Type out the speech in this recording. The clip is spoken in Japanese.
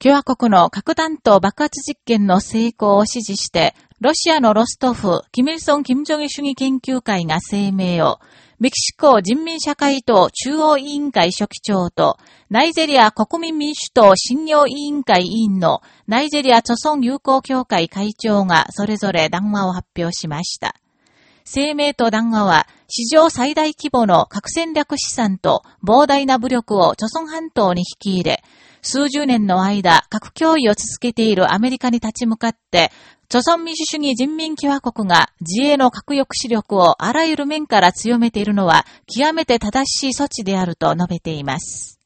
共和国の核弾頭爆発実験の成功を支持して、ロシアのロストフ、キミルソン・キム・ジョギ主義研究会が声明を、メキシコ人民社会党中央委員会書記長と、ナイジェリア国民民主党信用委員会委員のナイジェリア著村友好協会会長がそれぞれ談話を発表しました。声明と談話は、史上最大規模の核戦略資産と膨大な武力を著村半島に引き入れ、数十年の間、核脅威を続けているアメリカに立ち向かって、著存民主主義人民共和国が自衛の核抑止力をあらゆる面から強めているのは極めて正しい措置であると述べています。